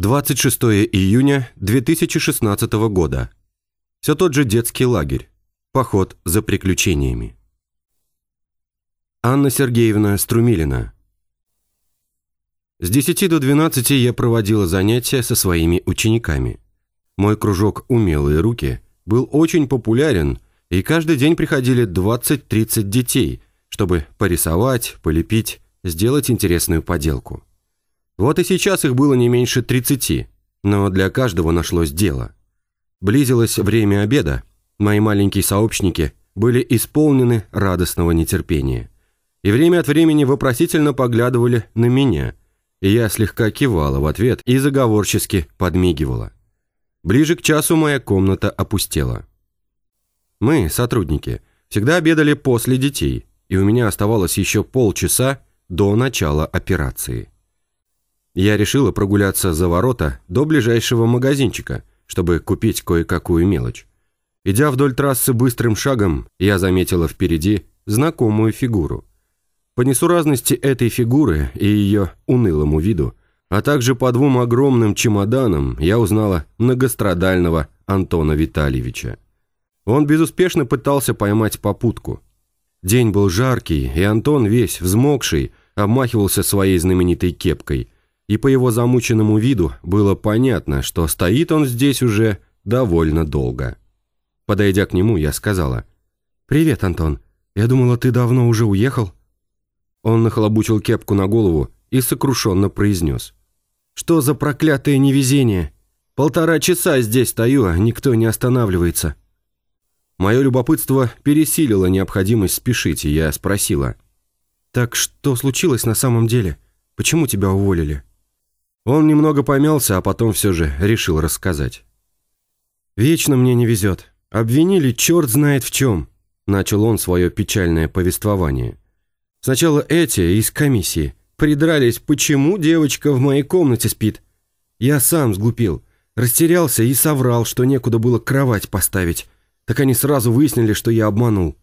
26 июня 2016 года. Все тот же детский лагерь. Поход за приключениями. Анна Сергеевна Струмилина. С 10 до 12 я проводила занятия со своими учениками. Мой кружок «Умелые руки» был очень популярен, и каждый день приходили 20-30 детей, чтобы порисовать, полепить, сделать интересную поделку. Вот и сейчас их было не меньше 30, но для каждого нашлось дело. Близилось время обеда, мои маленькие сообщники были исполнены радостного нетерпения. И время от времени вопросительно поглядывали на меня, и я слегка кивала в ответ и заговорчески подмигивала. Ближе к часу моя комната опустела. Мы, сотрудники, всегда обедали после детей, и у меня оставалось еще полчаса до начала операции. Я решила прогуляться за ворота до ближайшего магазинчика, чтобы купить кое-какую мелочь. Идя вдоль трассы быстрым шагом, я заметила впереди знакомую фигуру. По несуразности этой фигуры и ее унылому виду а также по двум огромным чемоданам я узнала многострадального Антона Витальевича. Он безуспешно пытался поймать попутку. День был жаркий, и Антон весь взмокший обмахивался своей знаменитой кепкой, и по его замученному виду было понятно, что стоит он здесь уже довольно долго. Подойдя к нему, я сказала, «Привет, Антон. Я думала, ты давно уже уехал?» Он нахлобучил кепку на голову и сокрушенно произнес – что за проклятое невезение? Полтора часа здесь стою, а никто не останавливается. Мое любопытство пересилило необходимость спешить, и я спросила. «Так что случилось на самом деле? Почему тебя уволили?» Он немного помялся, а потом все же решил рассказать. «Вечно мне не везет. Обвинили черт знает в чем», — начал он свое печальное повествование. «Сначала эти из комиссии, Придрались, почему девочка в моей комнате спит. Я сам сглупил, растерялся и соврал, что некуда было кровать поставить. Так они сразу выяснили, что я обманул.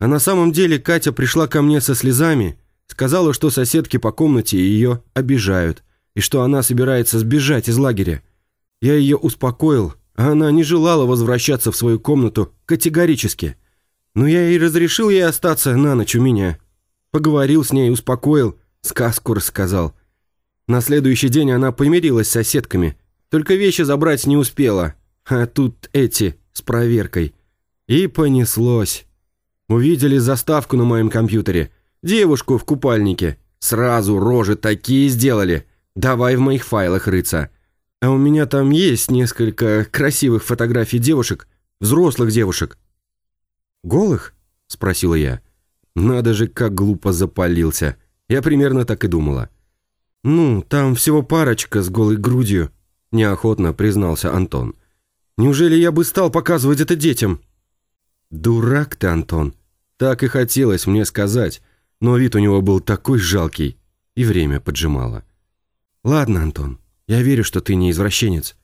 А на самом деле Катя пришла ко мне со слезами, сказала, что соседки по комнате ее обижают, и что она собирается сбежать из лагеря. Я ее успокоил, а она не желала возвращаться в свою комнату категорически. Но я и разрешил ей остаться на ночь у меня. Поговорил с ней, успокоил, Сказку рассказал. На следующий день она помирилась с соседками, только вещи забрать не успела. А тут эти, с проверкой. И понеслось. Увидели заставку на моем компьютере. Девушку в купальнике. Сразу рожи такие сделали. Давай в моих файлах рыться. А у меня там есть несколько красивых фотографий девушек, взрослых девушек. «Голых?» – спросила я. Надо же, как глупо запалился. Я примерно так и думала. «Ну, там всего парочка с голой грудью», – неохотно признался Антон. «Неужели я бы стал показывать это детям?» «Дурак ты, Антон!» Так и хотелось мне сказать, но вид у него был такой жалкий, и время поджимало. «Ладно, Антон, я верю, что ты не извращенец».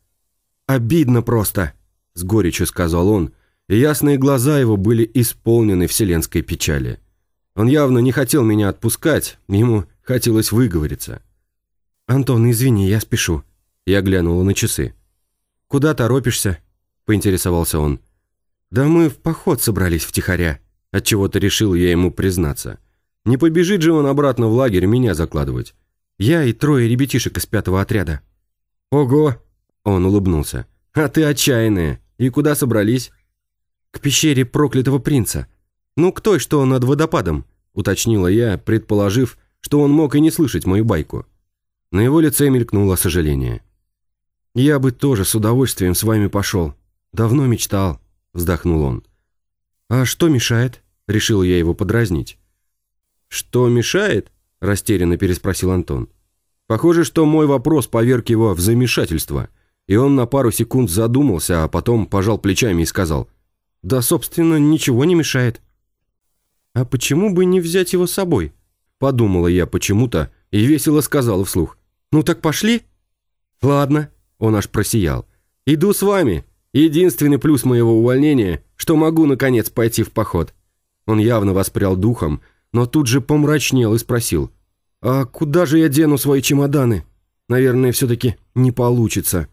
«Обидно просто», – с горечью сказал он, и ясные глаза его были исполнены вселенской печали. Он явно не хотел меня отпускать, ему хотелось выговориться. «Антон, извини, я спешу». Я глянула на часы. «Куда торопишься?» – поинтересовался он. «Да мы в поход собрались втихаря». Отчего-то решил я ему признаться. Не побежит же он обратно в лагерь меня закладывать. Я и трое ребятишек из пятого отряда. «Ого!» – он улыбнулся. «А ты отчаянная. И куда собрались?» «К пещере проклятого принца. Ну, к той, что над водопадом уточнила я, предположив, что он мог и не слышать мою байку. На его лице мелькнуло сожаление. «Я бы тоже с удовольствием с вами пошел. Давно мечтал», — вздохнул он. «А что мешает?» — решил я его подразнить. «Что мешает?» — растерянно переспросил Антон. Похоже, что мой вопрос поверг его в замешательство, и он на пару секунд задумался, а потом пожал плечами и сказал, «Да, собственно, ничего не мешает». «А почему бы не взять его с собой?» Подумала я почему-то и весело сказала вслух. «Ну так пошли?» «Ладно», он аж просиял. «Иду с вами. Единственный плюс моего увольнения, что могу, наконец, пойти в поход». Он явно воспрял духом, но тут же помрачнел и спросил. «А куда же я дену свои чемоданы?» Наверное, все-таки не получится.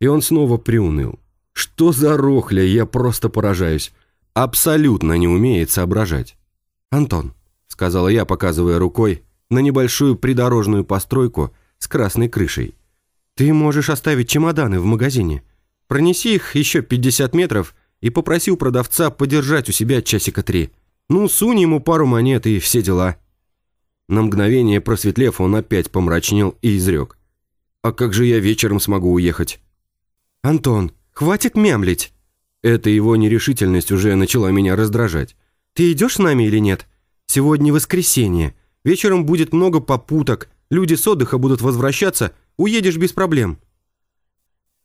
И он снова приуныл. Что за рохля, я просто поражаюсь. Абсолютно не умеет соображать. «Антон», — сказала я, показывая рукой на небольшую придорожную постройку с красной крышей. «Ты можешь оставить чемоданы в магазине. Пронеси их еще 50 метров и попроси у продавца подержать у себя часика три. Ну, сунь ему пару монет и все дела». На мгновение просветлев, он опять помрачнел и изрек. «А как же я вечером смогу уехать?» «Антон, хватит мямлить!» Эта его нерешительность уже начала меня раздражать. «Ты идешь с нами или нет? Сегодня воскресенье. Вечером будет много попуток. Люди с отдыха будут возвращаться. Уедешь без проблем».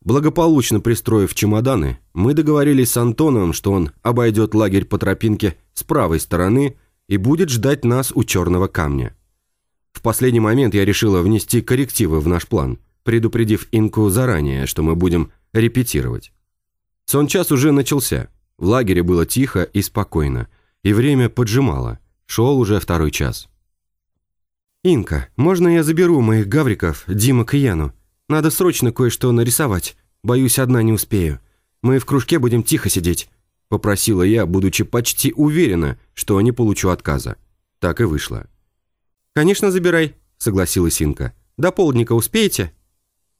Благополучно пристроив чемоданы, мы договорились с Антоном, что он обойдет лагерь по тропинке с правой стороны и будет ждать нас у черного камня. В последний момент я решила внести коррективы в наш план, предупредив Инку заранее, что мы будем репетировать. Сон-час уже начался, в лагере было тихо и спокойно, и время поджимало, шел уже второй час. «Инка, можно я заберу моих гавриков, Димок и Яну? Надо срочно кое-что нарисовать. Боюсь, одна не успею. Мы в кружке будем тихо сидеть», – попросила я, будучи почти уверена, что не получу отказа. Так и вышло. «Конечно, забирай», – согласилась Инка. «До полдника успеете?»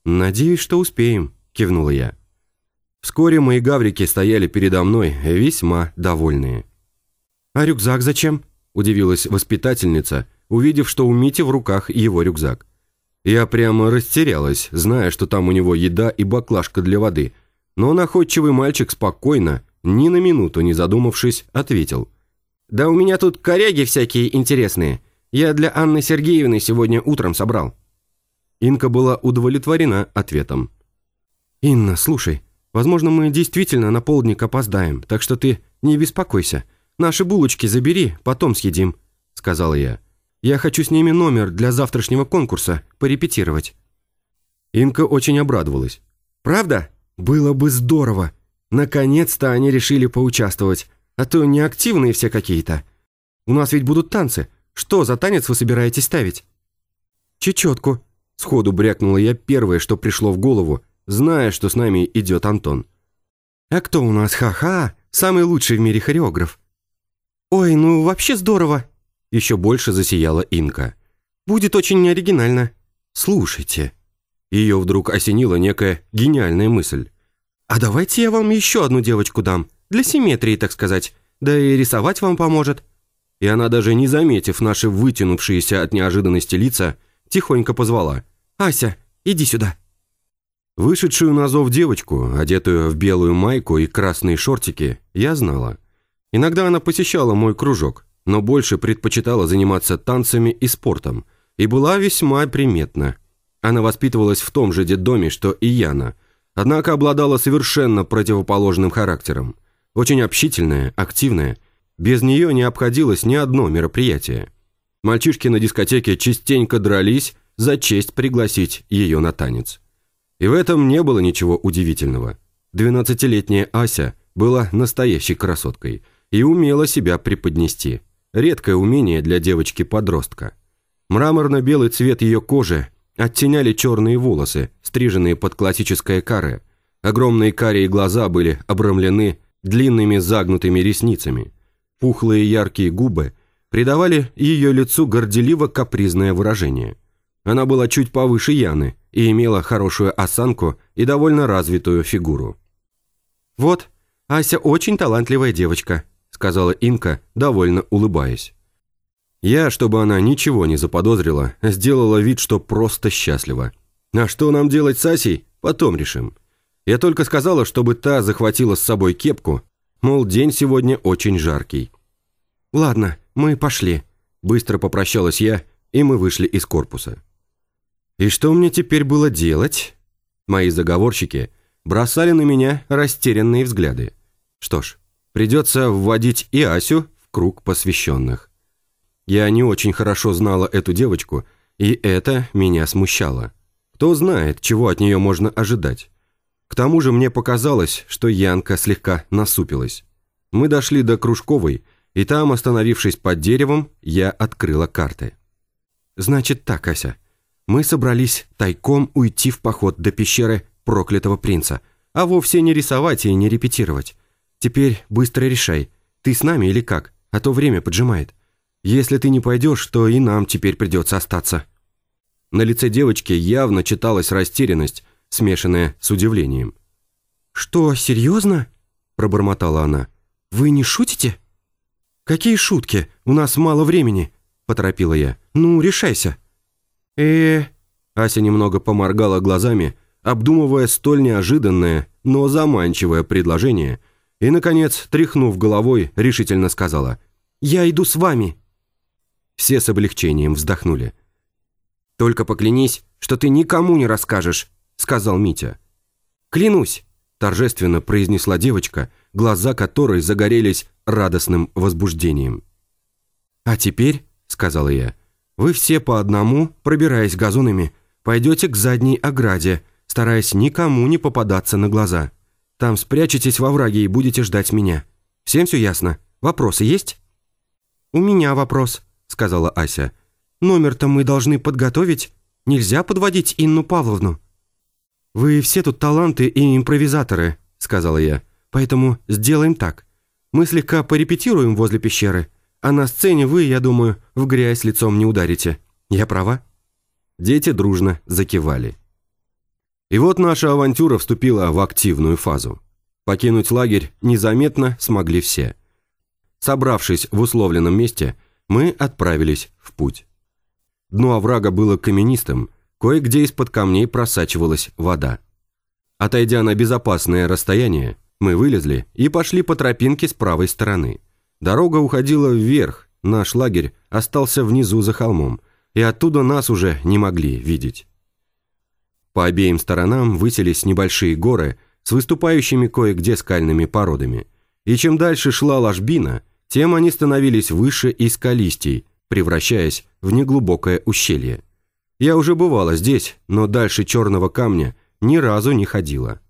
«Надеюсь, что успеем», – кивнула я. Вскоре мои гаврики стояли передо мной, весьма довольные. «А рюкзак зачем?» – удивилась воспитательница, увидев, что у Мити в руках его рюкзак. Я прямо растерялась, зная, что там у него еда и баклажка для воды, но находчивый мальчик спокойно, ни на минуту не задумавшись, ответил. «Да у меня тут коряги всякие интересные. Я для Анны Сергеевны сегодня утром собрал». Инка была удовлетворена ответом. «Инна, слушай, Возможно, мы действительно на полдник опоздаем, так что ты не беспокойся. Наши булочки забери, потом съедим», — сказала я. «Я хочу с ними номер для завтрашнего конкурса порепетировать». Инка очень обрадовалась. «Правда? Было бы здорово. Наконец-то они решили поучаствовать, а то неактивные все какие-то. У нас ведь будут танцы. Что за танец вы собираетесь ставить?» «Чечетку», — сходу брякнула я первое, что пришло в голову, зная, что с нами идет Антон. «А кто у нас, ха-ха, самый лучший в мире хореограф?» «Ой, ну вообще здорово!» Еще больше засияла Инка. «Будет очень оригинально. Слушайте». Ее вдруг осенила некая гениальная мысль. «А давайте я вам еще одну девочку дам, для симметрии, так сказать, да и рисовать вам поможет». И она, даже не заметив наши вытянувшиеся от неожиданности лица, тихонько позвала. «Ася, иди сюда». Вышедшую на зов девочку, одетую в белую майку и красные шортики, я знала. Иногда она посещала мой кружок, но больше предпочитала заниматься танцами и спортом, и была весьма приметна. Она воспитывалась в том же детдоме, что и Яна, однако обладала совершенно противоположным характером. Очень общительная, активная, без нее не обходилось ни одно мероприятие. Мальчишки на дискотеке частенько дрались за честь пригласить ее на танец. И в этом не было ничего удивительного. Двенадцатилетняя Ася была настоящей красоткой и умела себя преподнести. Редкое умение для девочки-подростка. Мраморно-белый цвет ее кожи оттеняли черные волосы, стриженные под классическое каре. Огромные карие глаза были обрамлены длинными загнутыми ресницами. Пухлые яркие губы придавали ее лицу горделиво-капризное выражение. Она была чуть повыше Яны, и имела хорошую осанку и довольно развитую фигуру. «Вот, Ася очень талантливая девочка», сказала Инка, довольно улыбаясь. Я, чтобы она ничего не заподозрила, сделала вид, что просто счастлива. А что нам делать с Асей, потом решим. Я только сказала, чтобы та захватила с собой кепку, мол, день сегодня очень жаркий. «Ладно, мы пошли», – быстро попрощалась я, и мы вышли из корпуса. И что мне теперь было делать? Мои заговорщики бросали на меня растерянные взгляды. Что ж, придется вводить и Асю в круг посвященных. Я не очень хорошо знала эту девочку, и это меня смущало. Кто знает, чего от нее можно ожидать. К тому же мне показалось, что Янка слегка насупилась. Мы дошли до Кружковой, и там, остановившись под деревом, я открыла карты. «Значит так, Ася», Мы собрались тайком уйти в поход до пещеры проклятого принца, а вовсе не рисовать и не репетировать. Теперь быстро решай, ты с нами или как, а то время поджимает. Если ты не пойдешь, то и нам теперь придется остаться». На лице девочки явно читалась растерянность, смешанная с удивлением. «Что, серьезно?» – пробормотала она. «Вы не шутите?» «Какие шутки? У нас мало времени», – поторопила я. «Ну, решайся». э Ася немного поморгала глазами, обдумывая столь неожиданное, но заманчивое предложение, и, наконец, тряхнув головой, решительно сказала «Я иду с вами». Все с облегчением вздохнули. «Только поклянись, что ты никому не расскажешь», — сказал Митя. «Клянусь», — торжественно произнесла девочка, глаза которой загорелись радостным возбуждением. «А теперь», — сказала я, — «вы все по одному, пробираясь газонами, пойдете к задней ограде, стараясь никому не попадаться на глаза. Там спрячетесь во враге и будете ждать меня. Всем все ясно? Вопросы есть?» «У меня вопрос», — сказала Ася. Номер-то мы должны подготовить. Нельзя подводить Инну Павловну». «Вы все тут таланты и импровизаторы», — сказала я. «Поэтому сделаем так. Мы слегка порепетируем возле пещеры, а на сцене вы, я думаю, в грязь лицом не ударите. Я права?» Дети дружно закивали. И вот наша авантюра вступила в активную фазу. Покинуть лагерь незаметно смогли все. Собравшись в условленном месте, мы отправились в путь. Дно оврага было каменистым, кое-где из-под камней просачивалась вода. Отойдя на безопасное расстояние, мы вылезли и пошли по тропинке с правой стороны. Дорога уходила вверх, наш лагерь остался внизу за холмом, и оттуда нас уже не могли видеть. По обеим сторонам высились небольшие горы с выступающими кое-где скальными породами. И чем дальше шла ложбина, тем они становились выше и скалистей, превращаясь в неглубокое ущелье. Я уже бывала здесь, но дальше черного камня ни разу не ходила.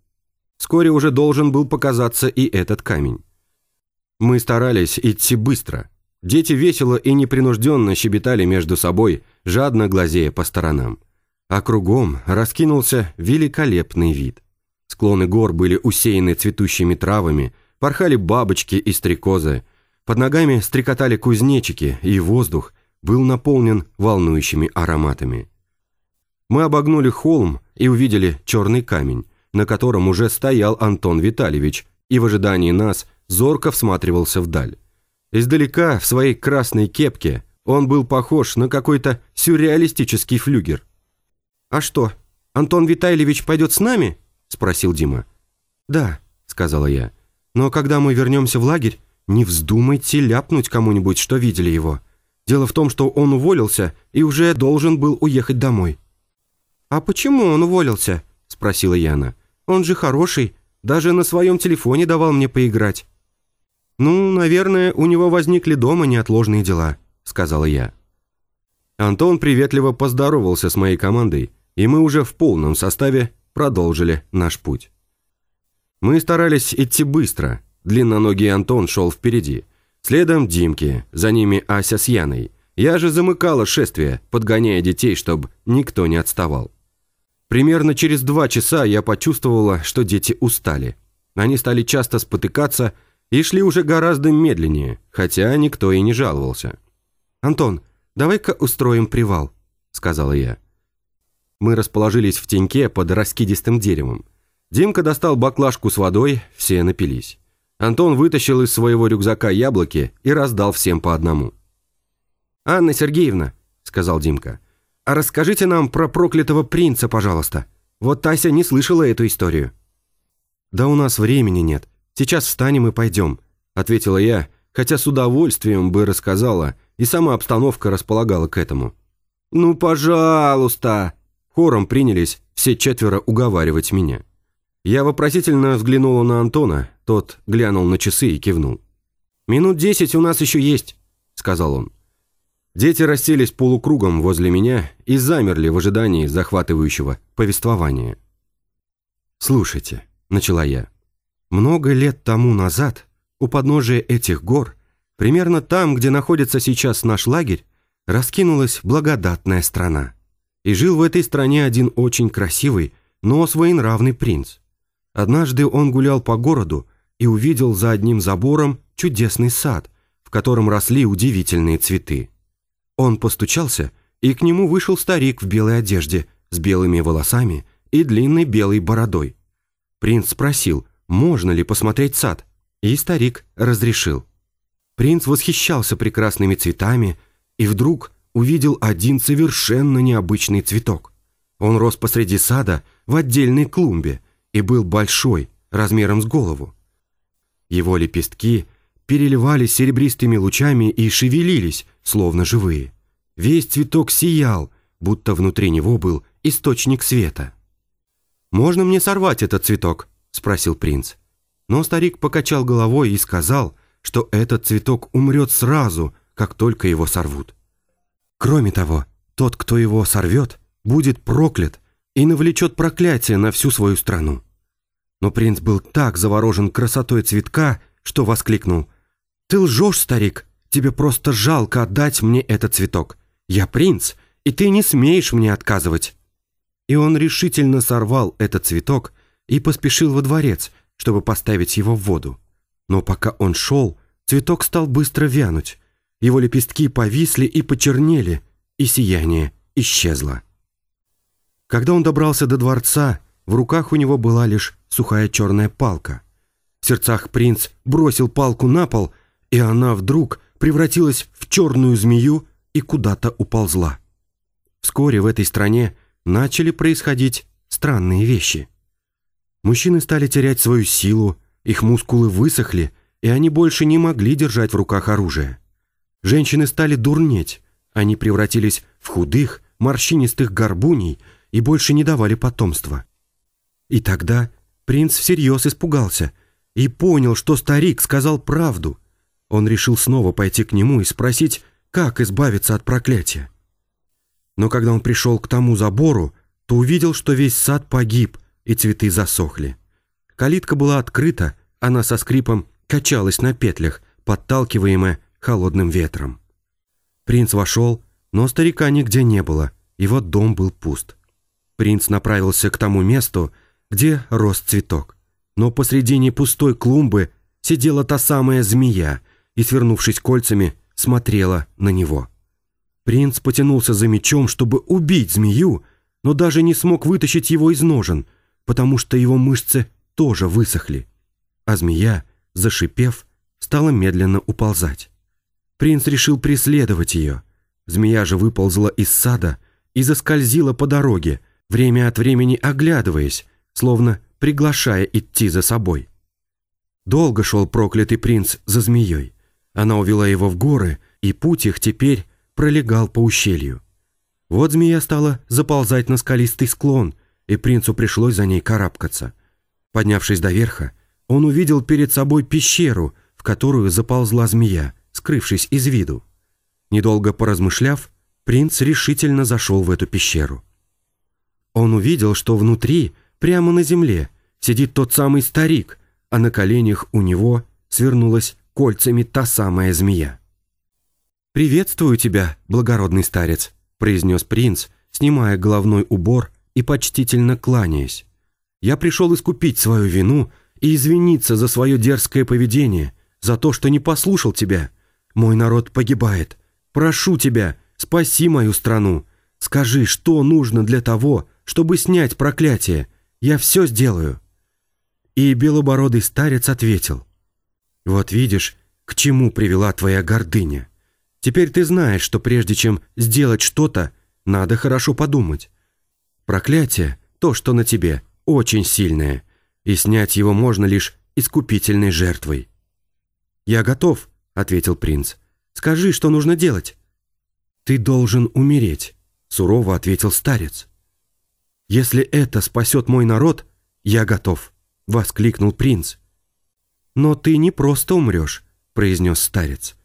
Вскоре уже должен был показаться и этот камень. Мы старались идти быстро. Дети весело и непринужденно щебетали между собой, жадно глазея по сторонам. А кругом раскинулся великолепный вид. Склоны гор были усеяны цветущими травами, порхали бабочки и стрекозы, под ногами стрекотали кузнечики, и воздух был наполнен волнующими ароматами. Мы обогнули холм и увидели черный камень, на котором уже стоял Антон Витальевич и в ожидании нас зорко всматривался вдаль. Издалека, в своей красной кепке, он был похож на какой-то сюрреалистический флюгер. «А что, Антон Витальевич пойдет с нами?» – спросил Дима. «Да», – сказала я. «Но когда мы вернемся в лагерь, не вздумайте ляпнуть кому-нибудь, что видели его. Дело в том, что он уволился и уже должен был уехать домой». «А почему он уволился?» – спросила Яна. «Он же хороший, даже на своем телефоне давал мне поиграть». «Ну, наверное, у него возникли дома неотложные дела», – сказала я. Антон приветливо поздоровался с моей командой, и мы уже в полном составе продолжили наш путь. Мы старались идти быстро – Длинноногий Антон шел впереди. Следом Димки, за ними Ася с Яной. Я же замыкала шествие, подгоняя детей, чтобы никто не отставал. Примерно через два часа я почувствовала, что дети устали. Они стали часто спотыкаться и шли уже гораздо медленнее, хотя никто и не жаловался. «Антон, давай-ка устроим привал», — сказала я. Мы расположились в теньке под раскидистым деревом. Димка достал баклажку с водой, все напились. Антон вытащил из своего рюкзака яблоки и раздал всем по одному. «Анна Сергеевна», — сказал Димка, — «а расскажите нам про проклятого принца, пожалуйста. Вот Тася не слышала эту историю». «Да у нас времени нет. Сейчас встанем и пойдем», — ответила я, хотя с удовольствием бы рассказала, и сама обстановка располагала к этому. «Ну, пожалуйста!» Хором принялись все четверо уговаривать меня. Я вопросительно взглянула на Антона, тот глянул на часы и кивнул. «Минут десять у нас еще есть», — сказал он. Дети расселись полукругом возле меня и замерли в ожидании захватывающего повествования. «Слушайте», — начала я, — «много лет тому назад у подножия этих гор, примерно там, где находится сейчас наш лагерь, раскинулась благодатная страна. И жил в этой стране один очень красивый, но своенравный принц. Однажды он гулял по городу и увидел за одним забором чудесный сад, в котором росли удивительные цветы. Он постучался, и к нему вышел старик в белой одежде, с белыми волосами и длинной белой бородой. Принц спросил, можно ли посмотреть сад, и старик разрешил. Принц восхищался прекрасными цветами и вдруг увидел один совершенно необычный цветок. Он рос посреди сада в отдельной клумбе и был большой, размером с голову. Его лепестки переливались серебристыми лучами и шевелились, словно живые. Весь цветок сиял, будто внутри него был источник света. «Можно мне сорвать этот цветок?» – спросил принц. Но старик покачал головой и сказал, что этот цветок умрет сразу, как только его сорвут. Кроме того, тот, кто его сорвет, будет проклят и навлечет проклятие на всю свою страну. Но принц был так заворожен красотой цветка, что воскликнул. «Ты лжешь, старик, тебе просто жалко отдать мне этот цветок. Я принц, и ты не смеешь мне отказывать». И он решительно сорвал этот цветок и поспешил во дворец, чтобы поставить его в воду. Но пока он шел, цветок стал быстро вянуть. Его лепестки повисли и почернели, и сияние исчезло. Когда он добрался до дворца, в руках у него была лишь сухая черная палка. В сердцах принц бросил палку на пол, и она вдруг превратилась в черную змею и куда-то уползла. Вскоре в этой стране начали происходить странные вещи. Мужчины стали терять свою силу, их мускулы высохли, и они больше не могли держать в руках оружие. Женщины стали дурнеть, они превратились в худых, морщинистых горбуней и больше не давали потомства. И тогда принц всерьез испугался и понял, что старик сказал правду. Он решил снова пойти к нему и спросить, как избавиться от проклятия. Но когда он пришел к тому забору, то увидел, что весь сад погиб и цветы засохли. Калитка была открыта, она со скрипом качалась на петлях, подталкиваемая холодным ветром. Принц вошел, но старика нигде не было, его дом был пуст. Принц направился к тому месту, где рос цветок. Но посредине пустой клумбы сидела та самая змея и, свернувшись кольцами, смотрела на него. Принц потянулся за мечом, чтобы убить змею, но даже не смог вытащить его из ножен, потому что его мышцы тоже высохли. А змея, зашипев, стала медленно уползать. Принц решил преследовать ее. Змея же выползла из сада и заскользила по дороге, время от времени оглядываясь, словно приглашая идти за собой. Долго шел проклятый принц за змеей. Она увела его в горы, и путь их теперь пролегал по ущелью. Вот змея стала заползать на скалистый склон, и принцу пришлось за ней карабкаться. Поднявшись до верха, он увидел перед собой пещеру, в которую заползла змея, скрывшись из виду. Недолго поразмышляв, принц решительно зашел в эту пещеру. Он увидел, что внутри, прямо на земле, сидит тот самый старик, а на коленях у него свернулась кольцами та самая змея. «Приветствую тебя, благородный старец», – произнес принц, снимая головной убор и почтительно кланяясь. «Я пришел искупить свою вину и извиниться за свое дерзкое поведение, за то, что не послушал тебя. Мой народ погибает. Прошу тебя, спаси мою страну. Скажи, что нужно для того, чтобы снять проклятие. Я все сделаю». И белобородый старец ответил. «Вот видишь, к чему привела твоя гордыня. Теперь ты знаешь, что прежде чем сделать что-то, надо хорошо подумать. Проклятие, то, что на тебе, очень сильное, и снять его можно лишь искупительной жертвой. «Я готов», — ответил принц. «Скажи, что нужно делать?» «Ты должен умереть», — сурово ответил старец. «Если это спасет мой народ, я готов», — воскликнул принц. «Но ты не просто умрешь», — произнес старец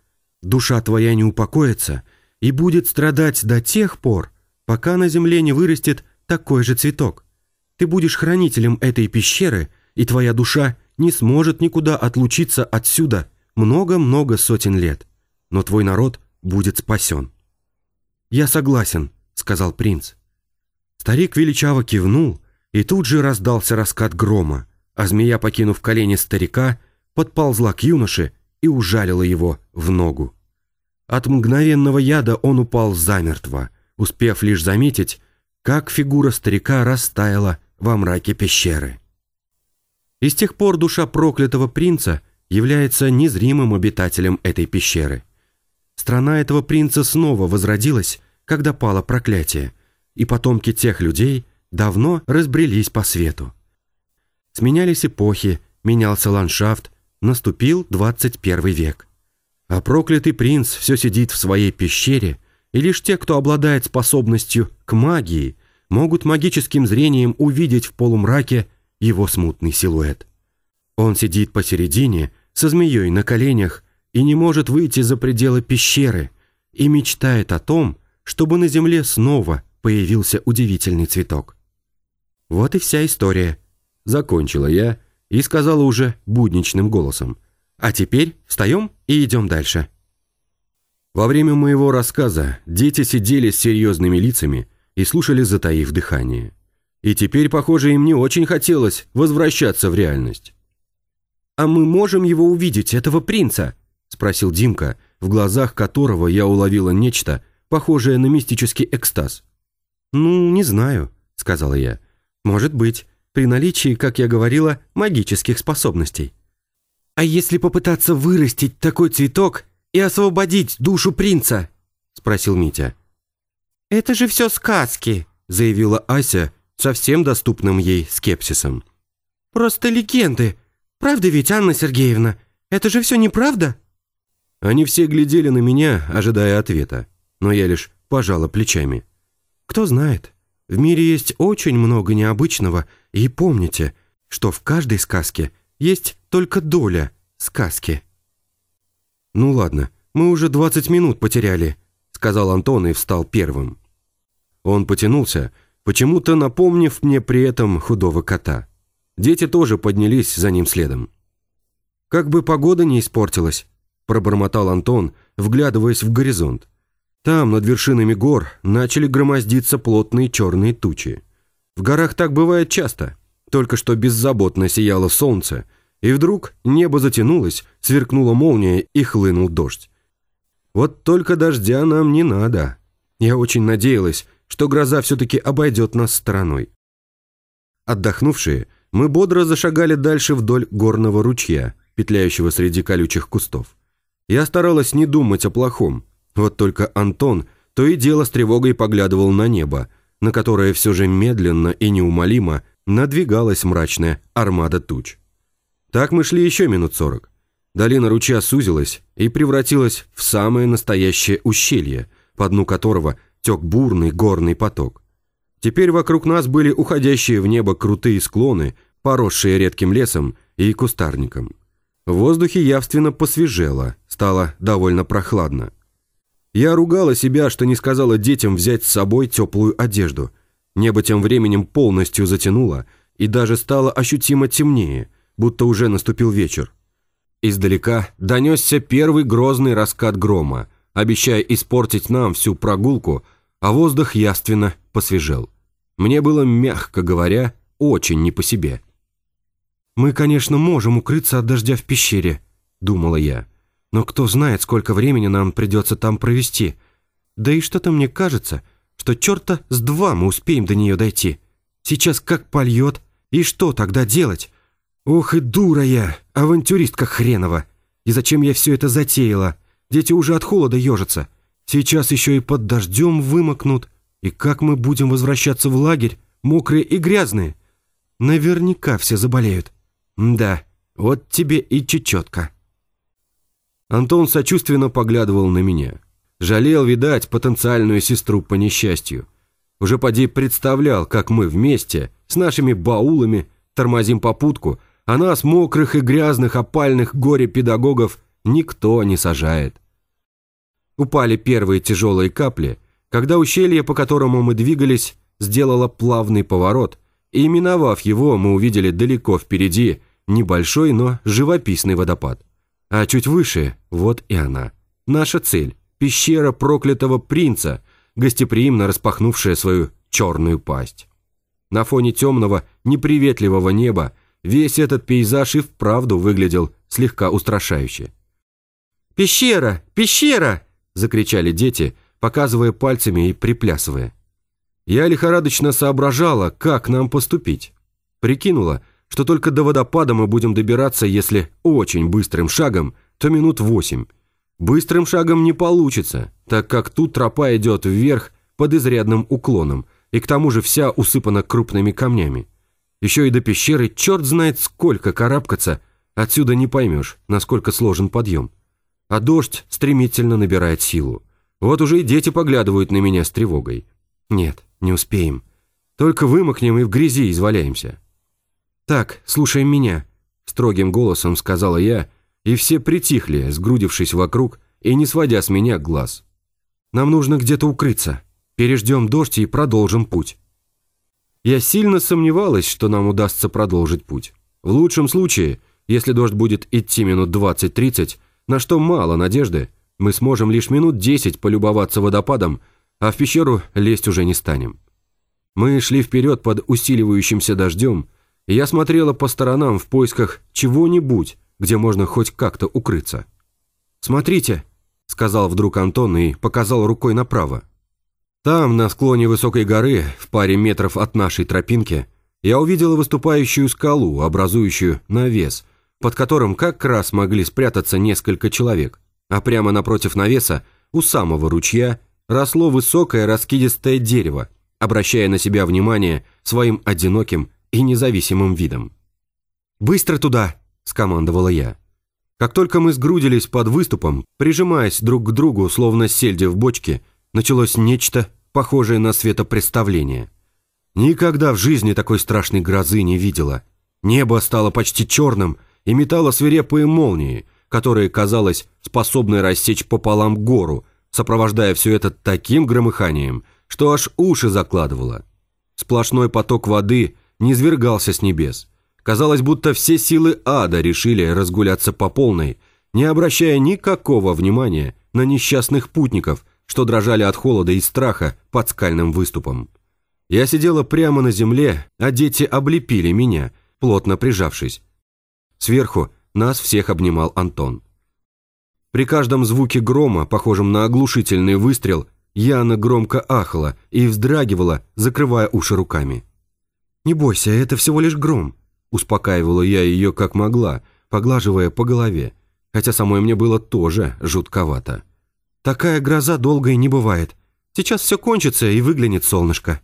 душа твоя не упокоится и будет страдать до тех пор, пока на земле не вырастет такой же цветок. Ты будешь хранителем этой пещеры, и твоя душа не сможет никуда отлучиться отсюда много-много сотен лет, но твой народ будет спасен». «Я согласен», — сказал принц. Старик величаво кивнул, и тут же раздался раскат грома, а змея, покинув колени старика, подползла к юноше и ужалила его в ногу. От мгновенного яда он упал замертво, успев лишь заметить, как фигура старика растаяла во мраке пещеры. И с тех пор душа проклятого принца является незримым обитателем этой пещеры. Страна этого принца снова возродилась, когда пало проклятие, и потомки тех людей давно разбрелись по свету. Сменялись эпохи, менялся ландшафт, наступил 21 век. А проклятый принц все сидит в своей пещере, и лишь те, кто обладает способностью к магии, могут магическим зрением увидеть в полумраке его смутный силуэт. Он сидит посередине, со змеей на коленях, и не может выйти за пределы пещеры, и мечтает о том, чтобы на земле снова появился удивительный цветок. Вот и вся история. Закончила я и сказала уже будничным голосом. А теперь встаем и идем дальше. Во время моего рассказа дети сидели с серьезными лицами и слушали, затаив дыхание. И теперь, похоже, им не очень хотелось возвращаться в реальность. «А мы можем его увидеть, этого принца?» – спросил Димка, в глазах которого я уловила нечто, похожее на мистический экстаз. «Ну, не знаю», – сказала я. «Может быть, при наличии, как я говорила, магических способностей». «А если попытаться вырастить такой цветок и освободить душу принца?» – спросил Митя. «Это же все сказки», – заявила Ася совсем доступным ей скепсисом. «Просто легенды. Правда ведь, Анна Сергеевна? Это же все неправда?» Они все глядели на меня, ожидая ответа, но я лишь пожала плечами. «Кто знает, в мире есть очень много необычного, и помните, что в каждой сказке есть только доля сказки». «Ну ладно, мы уже 20 минут потеряли», — сказал Антон и встал первым. Он потянулся, почему-то напомнив мне при этом худого кота. Дети тоже поднялись за ним следом. «Как бы погода не испортилась», — пробормотал Антон, вглядываясь в горизонт. Там, над вершинами гор, начали громоздиться плотные черные тучи. В горах так бывает часто. Только что беззаботно сияло солнце, и вдруг небо затянулось, сверкнула молния и хлынул дождь. Вот только дождя нам не надо. Я очень надеялась, что гроза все-таки обойдет нас стороной. Отдохнувшие, мы бодро зашагали дальше вдоль горного ручья, петляющего среди колючих кустов. Я старалась не думать о плохом. Вот только Антон то и дело с тревогой поглядывал на небо, на которое все же медленно и неумолимо надвигалась мрачная армада туч. Так мы шли еще минут сорок. Долина ручья сузилась и превратилась в самое настоящее ущелье, по дну которого тек бурный горный поток. Теперь вокруг нас были уходящие в небо крутые склоны, поросшие редким лесом и кустарником. В воздухе явственно посвежело, стало довольно прохладно. Я ругала себя, что не сказала детям взять с собой теплую одежду. Небо тем временем полностью затянуло и даже стало ощутимо темнее, будто уже наступил вечер. Издалека донесся первый грозный раскат грома, обещая испортить нам всю прогулку а воздух яственно посвежел. Мне было, мягко говоря, очень не по себе. «Мы, конечно, можем укрыться от дождя в пещере», — думала я. «Но кто знает, сколько времени нам придется там провести. Да и что-то мне кажется, что черта с два мы успеем до нее дойти. Сейчас как польет, и что тогда делать? Ох и дура я, авантюристка хренова! И зачем я все это затеяла? Дети уже от холода ежатся. Сейчас еще и под дождем вымокнут. И как мы будем возвращаться в лагерь, мокрые и грязные? Наверняка все заболеют. Да, вот тебе и чечетка. Антон сочувственно поглядывал на меня. Жалел, видать, потенциальную сестру по несчастью. Уже поди представлял, как мы вместе, с нашими баулами, тормозим попутку, а нас, мокрых и грязных, опальных горе-педагогов, никто не сажает. Упали первые тяжелые капли, когда ущелье, по которому мы двигались, сделало плавный поворот, и, миновав его, мы увидели далеко впереди небольшой, но живописный водопад. А чуть выше – вот и она. Наша цель – пещера проклятого принца, гостеприимно распахнувшая свою черную пасть. На фоне темного, неприветливого неба весь этот пейзаж и вправду выглядел слегка устрашающе. «Пещера! Пещера!» – закричали дети, показывая пальцами и приплясывая. Я лихорадочно соображала, как нам поступить. Прикинула, что только до водопада мы будем добираться, если очень быстрым шагом, то минут восемь. Быстрым шагом не получится, так как тут тропа идет вверх под изрядным уклоном, и к тому же вся усыпана крупными камнями. Еще и до пещеры черт знает сколько карабкаться, отсюда не поймешь, насколько сложен подъем. А дождь стремительно набирает силу. Вот уже и дети поглядывают на меня с тревогой. Нет, не успеем. Только вымокнем и в грязи изваляемся. «Так, слушаем меня», — строгим голосом сказала я, и все притихли, сгрудившись вокруг и не сводя с меня глаз. «Нам нужно где-то укрыться. Переждем дождь и продолжим путь». Я сильно сомневалась, что нам удастся продолжить путь. В лучшем случае, если дождь будет идти минут 20-30, на что мало надежды, мы сможем лишь минут 10 полюбоваться водопадом, а в пещеру лезть уже не станем. Мы шли вперед под усиливающимся дождем, и я смотрела по сторонам в поисках чего-нибудь, где можно хоть как-то укрыться. «Смотрите», — сказал вдруг Антон и показал рукой направо. Там, на склоне высокой горы, в паре метров от нашей тропинки, я увидела выступающую скалу, образующую навес, под которым как раз могли спрятаться несколько человек, а прямо напротив навеса, у самого ручья, росло высокое раскидистое дерево, обращая на себя внимание своим одиноким и независимым видом. «Быстро туда!» – скомандовала я. Как только мы сгрудились под выступом, прижимаясь друг к другу, словно сельди в бочке, началось нечто, похожее на светопредставление. Никогда в жизни такой страшной грозы не видела. Небо стало почти черным и метало свирепые молнии, которые, казалось, способны рассечь пополам гору, сопровождая все это таким громыханием, что аж уши закладывало. Сплошной поток воды низвергался с небес. Казалось, будто все силы ада решили разгуляться по полной, не обращая никакого внимания на несчастных путников, что дрожали от холода и страха под скальным выступом. Я сидела прямо на земле, а дети облепили меня, плотно прижавшись. Сверху нас всех обнимал Антон. При каждом звуке грома, похожем на оглушительный выстрел, Яна громко ахала и вздрагивала, закрывая уши руками. «Не бойся, это всего лишь гром», – успокаивала я ее как могла, поглаживая по голове, хотя самой мне было тоже жутковато. «Такая гроза долгой не бывает. Сейчас все кончится и выглянет солнышко».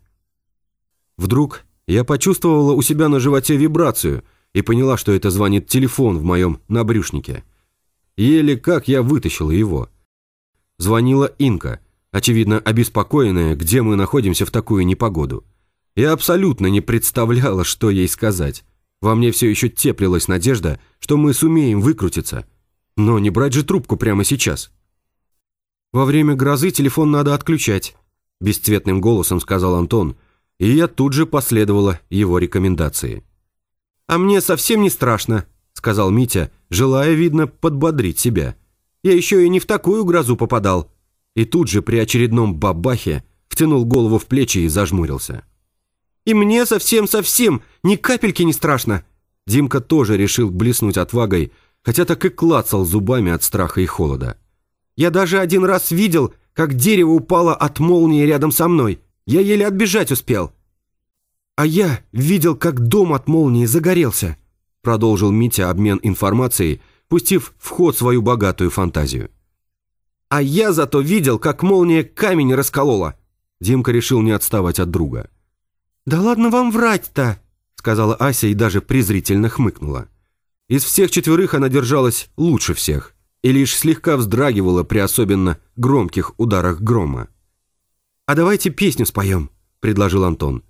Вдруг я почувствовала у себя на животе вибрацию и поняла, что это звонит телефон в моем набрюшнике. Еле как я вытащила его. Звонила Инка, очевидно обеспокоенная, где мы находимся в такую непогоду. Я абсолютно не представляла, что ей сказать. Во мне все еще теплилась надежда, что мы сумеем выкрутиться. Но не брать же трубку прямо сейчас. «Во время грозы телефон надо отключать», – бесцветным голосом сказал Антон, и я тут же последовала его рекомендации. «А мне совсем не страшно», – сказал Митя, желая, видно, подбодрить себя. «Я еще и не в такую грозу попадал». И тут же при очередном бабахе втянул голову в плечи и зажмурился. И мне совсем-совсем ни капельки не страшно. Димка тоже решил блеснуть отвагой, хотя так и клацал зубами от страха и холода. Я даже один раз видел, как дерево упало от молнии рядом со мной. Я еле отбежать успел. А я видел, как дом от молнии загорелся, продолжил Митя обмен информацией, пустив в ход свою богатую фантазию. А я зато видел, как молния камень расколола. Димка решил не отставать от друга. «Да ладно вам врать-то!» — сказала Ася и даже презрительно хмыкнула. Из всех четверых она держалась лучше всех и лишь слегка вздрагивала при особенно громких ударах грома. «А давайте песню споем», — предложил Антон.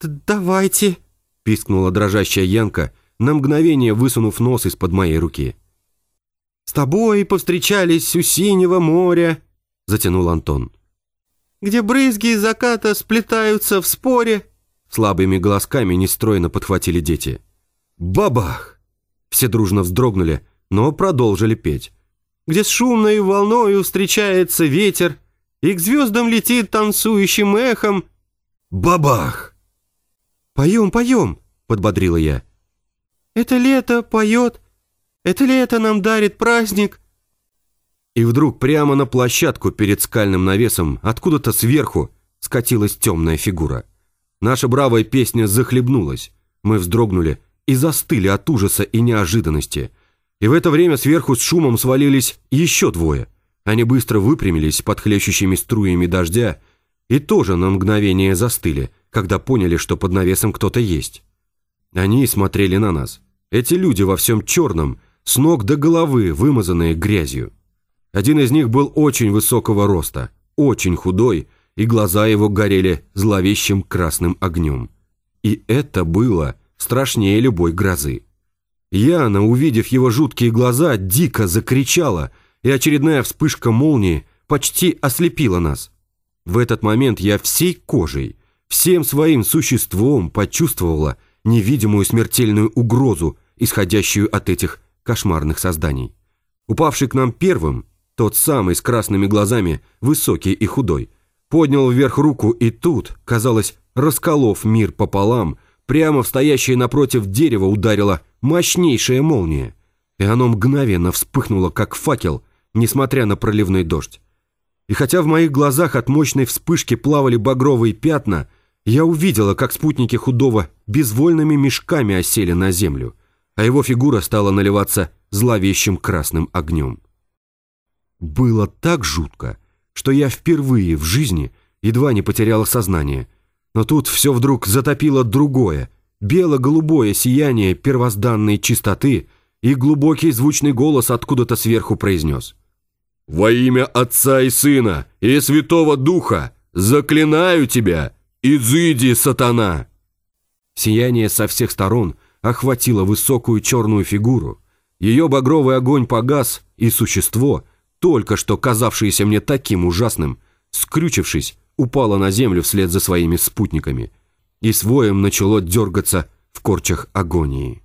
«Давайте», — пискнула дрожащая Янка, на мгновение высунув нос из-под моей руки. «С тобой повстречались у синего моря», — затянул Антон. «Где брызги из заката сплетаются в споре», Слабыми голосками нестройно подхватили дети. Бабах! Все дружно вздрогнули, но продолжили петь. Где с шумной волною встречается ветер, И к звездам летит танцующим эхом. Бабах! «Поем, поем!» — подбодрила я. «Это лето поет! Это лето нам дарит праздник!» И вдруг прямо на площадку перед скальным навесом, откуда-то сверху, скатилась темная фигура. Наша бравая песня захлебнулась. Мы вздрогнули и застыли от ужаса и неожиданности. И в это время сверху с шумом свалились еще двое. Они быстро выпрямились под хлещущими струями дождя и тоже на мгновение застыли, когда поняли, что под навесом кто-то есть. Они смотрели на нас. Эти люди во всем черном, с ног до головы, вымазанные грязью. Один из них был очень высокого роста, очень худой, и глаза его горели зловещим красным огнем. И это было страшнее любой грозы. Яна, увидев его жуткие глаза, дико закричала, и очередная вспышка молнии почти ослепила нас. В этот момент я всей кожей, всем своим существом почувствовала невидимую смертельную угрозу, исходящую от этих кошмарных созданий. Упавший к нам первым, тот самый с красными глазами, высокий и худой, поднял вверх руку и тут, казалось, расколов мир пополам, прямо в стоящее напротив дерева ударила мощнейшая молния, и оно мгновенно вспыхнуло, как факел, несмотря на проливной дождь. И хотя в моих глазах от мощной вспышки плавали багровые пятна, я увидела, как спутники худого безвольными мешками осели на землю, а его фигура стала наливаться зловещим красным огнем. Было так жутко, что я впервые в жизни едва не потеряла сознание. Но тут все вдруг затопило другое, бело-голубое сияние первозданной чистоты, и глубокий звучный голос откуда-то сверху произнес. «Во имя Отца и Сына и Святого Духа заклинаю тебя, изыди, сатана!» Сияние со всех сторон охватило высокую черную фигуру. Ее багровый огонь погас, и существо — только что казавшееся мне таким ужасным, скрючившись, упало на землю вслед за своими спутниками и своем начало дергаться в корчах агонии.